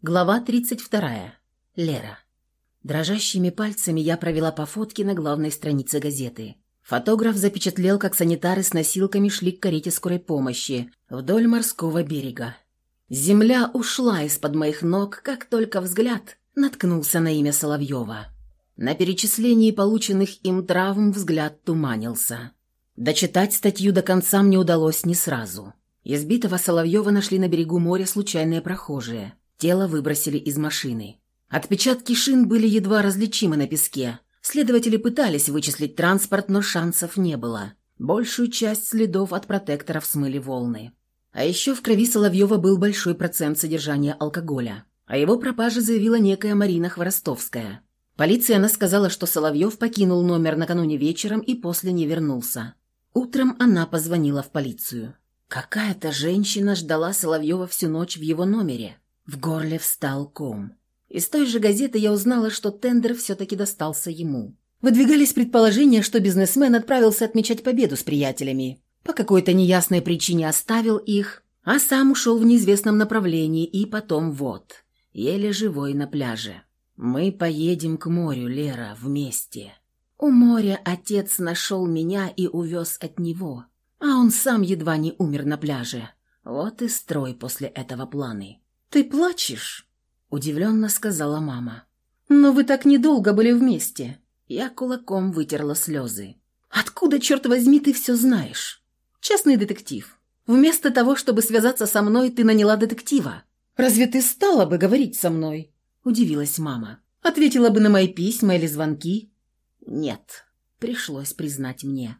Глава 32. Лера. Дрожащими пальцами я провела по фотке на главной странице газеты. Фотограф запечатлел, как санитары с носилками шли к карете скорой помощи вдоль морского берега. Земля ушла из-под моих ног, как только взгляд наткнулся на имя Соловьева. На перечислении полученных им травм взгляд туманился. Дочитать статью до конца мне удалось не сразу. Избитого Соловьева нашли на берегу моря случайные прохожие. Тело выбросили из машины. Отпечатки шин были едва различимы на песке. Следователи пытались вычислить транспорт, но шансов не было. Большую часть следов от протекторов смыли волны. А еще в крови Соловьева был большой процент содержания алкоголя. О его пропаже заявила некая Марина Хворостовская. Полиция она сказала, что Соловьев покинул номер накануне вечером и после не вернулся. Утром она позвонила в полицию. Какая-то женщина ждала Соловьева всю ночь в его номере. В горле встал ком. Из той же газеты я узнала, что тендер все-таки достался ему. Выдвигались предположения, что бизнесмен отправился отмечать победу с приятелями. По какой-то неясной причине оставил их, а сам ушел в неизвестном направлении и потом вот, еле живой на пляже. «Мы поедем к морю, Лера, вместе». У моря отец нашел меня и увез от него, а он сам едва не умер на пляже. Вот и строй после этого планы. «Ты плачешь?» – удивленно сказала мама. «Но вы так недолго были вместе». Я кулаком вытерла слезы. «Откуда, черт возьми, ты все знаешь?» «Частный детектив. Вместо того, чтобы связаться со мной, ты наняла детектива. Разве ты стала бы говорить со мной?» – удивилась мама. «Ответила бы на мои письма или звонки?» «Нет», – пришлось признать мне.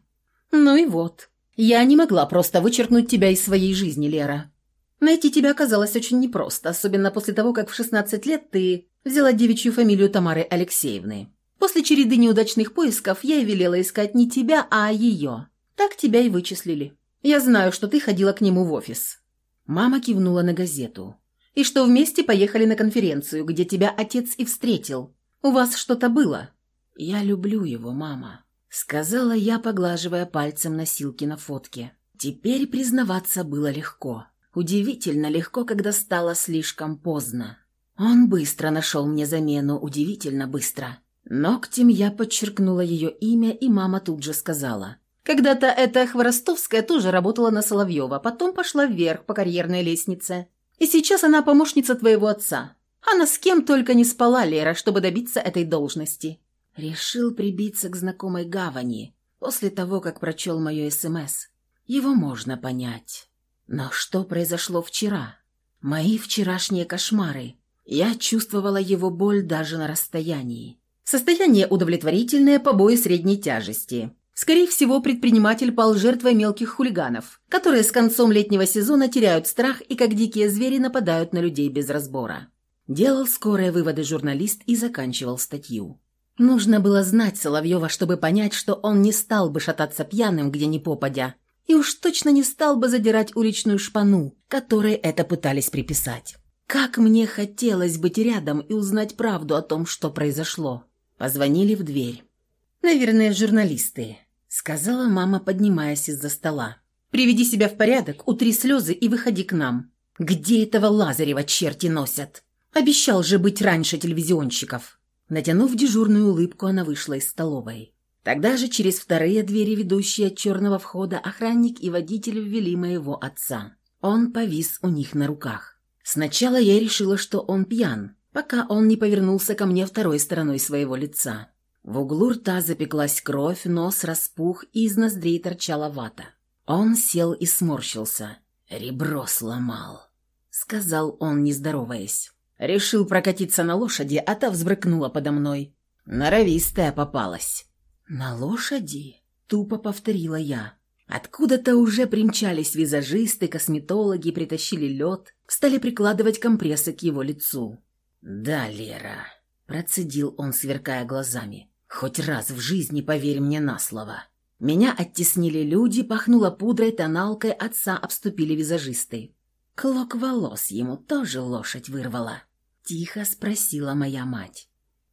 «Ну и вот. Я не могла просто вычеркнуть тебя из своей жизни, Лера. Найти тебя оказалось очень непросто, особенно после того, как в 16 лет ты взяла девичью фамилию Тамары Алексеевны. После череды неудачных поисков я и велела искать не тебя, а ее. Так тебя и вычислили. Я знаю, что ты ходила к нему в офис». Мама кивнула на газету. «И что вместе поехали на конференцию, где тебя отец и встретил. У вас что-то было?» «Я люблю его, мама», — сказала я, поглаживая пальцем носилки на фотке. Теперь признаваться было легко. Удивительно легко, когда стало слишком поздно. Он быстро нашел мне замену, удивительно быстро. Ногтем я подчеркнула ее имя, и мама тут же сказала. Когда-то эта Хворостовская тоже работала на Соловьева, потом пошла вверх по карьерной лестнице. И сейчас она помощница твоего отца. Она с кем только не спала, Лера, чтобы добиться этой должности. Решил прибиться к знакомой гавани после того, как прочел мое СМС. Его можно понять. Но что произошло вчера? Мои вчерашние кошмары. Я чувствовала его боль даже на расстоянии. Состояние удовлетворительное, побои средней тяжести. Скорее всего, предприниматель пал жертвой мелких хулиганов, которые с концом летнего сезона теряют страх и как дикие звери нападают на людей без разбора. Делал скорые выводы журналист и заканчивал статью. Нужно было знать Соловьева, чтобы понять, что он не стал бы шататься пьяным где ни попадя, и уж точно не стал бы задирать уличную шпану, которой это пытались приписать. Как мне хотелось быть рядом и узнать правду о том, что произошло. Позвонили в дверь. «Наверное, журналисты», — сказала мама, поднимаясь из-за стола. «Приведи себя в порядок, утри слезы и выходи к нам. Где этого Лазарева черти носят? Обещал же быть раньше телевизионщиков». Натянув дежурную улыбку, она вышла из столовой. Тогда же через вторые двери, ведущие от черного входа, охранник и водитель ввели моего отца. Он повис у них на руках. Сначала я решила, что он пьян, пока он не повернулся ко мне второй стороной своего лица. В углу рта запеклась кровь, нос распух, и из ноздрей торчала вата. Он сел и сморщился. «Ребро сломал», — сказал он, не здороваясь. Решил прокатиться на лошади, а та взбрыкнула подо мной. Норовистая попалась. «На лошади?» – тупо повторила я. Откуда-то уже примчались визажисты, косметологи, притащили лед, стали прикладывать компрессы к его лицу. «Да, Лера», – процедил он, сверкая глазами. «Хоть раз в жизни поверь мне на слово». Меня оттеснили люди, пахнуло пудрой, тоналкой, отца обступили визажисты. Клок волос ему тоже лошадь вырвала. Тихо спросила моя мать.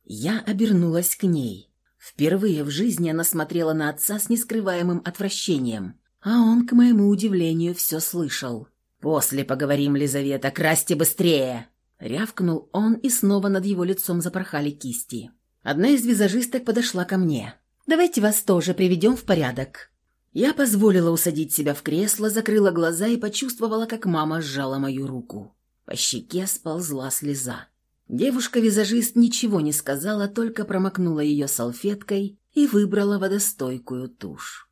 Я обернулась к ней. Впервые в жизни она смотрела на отца с нескрываемым отвращением, а он, к моему удивлению, все слышал. «После поговорим, Лизавета, красьте быстрее!» Рявкнул он, и снова над его лицом запорхали кисти. Одна из визажисток подошла ко мне. «Давайте вас тоже приведем в порядок». Я позволила усадить себя в кресло, закрыла глаза и почувствовала, как мама сжала мою руку. По щеке сползла слеза. Девушка-визажист ничего не сказала, только промокнула ее салфеткой и выбрала водостойкую тушь.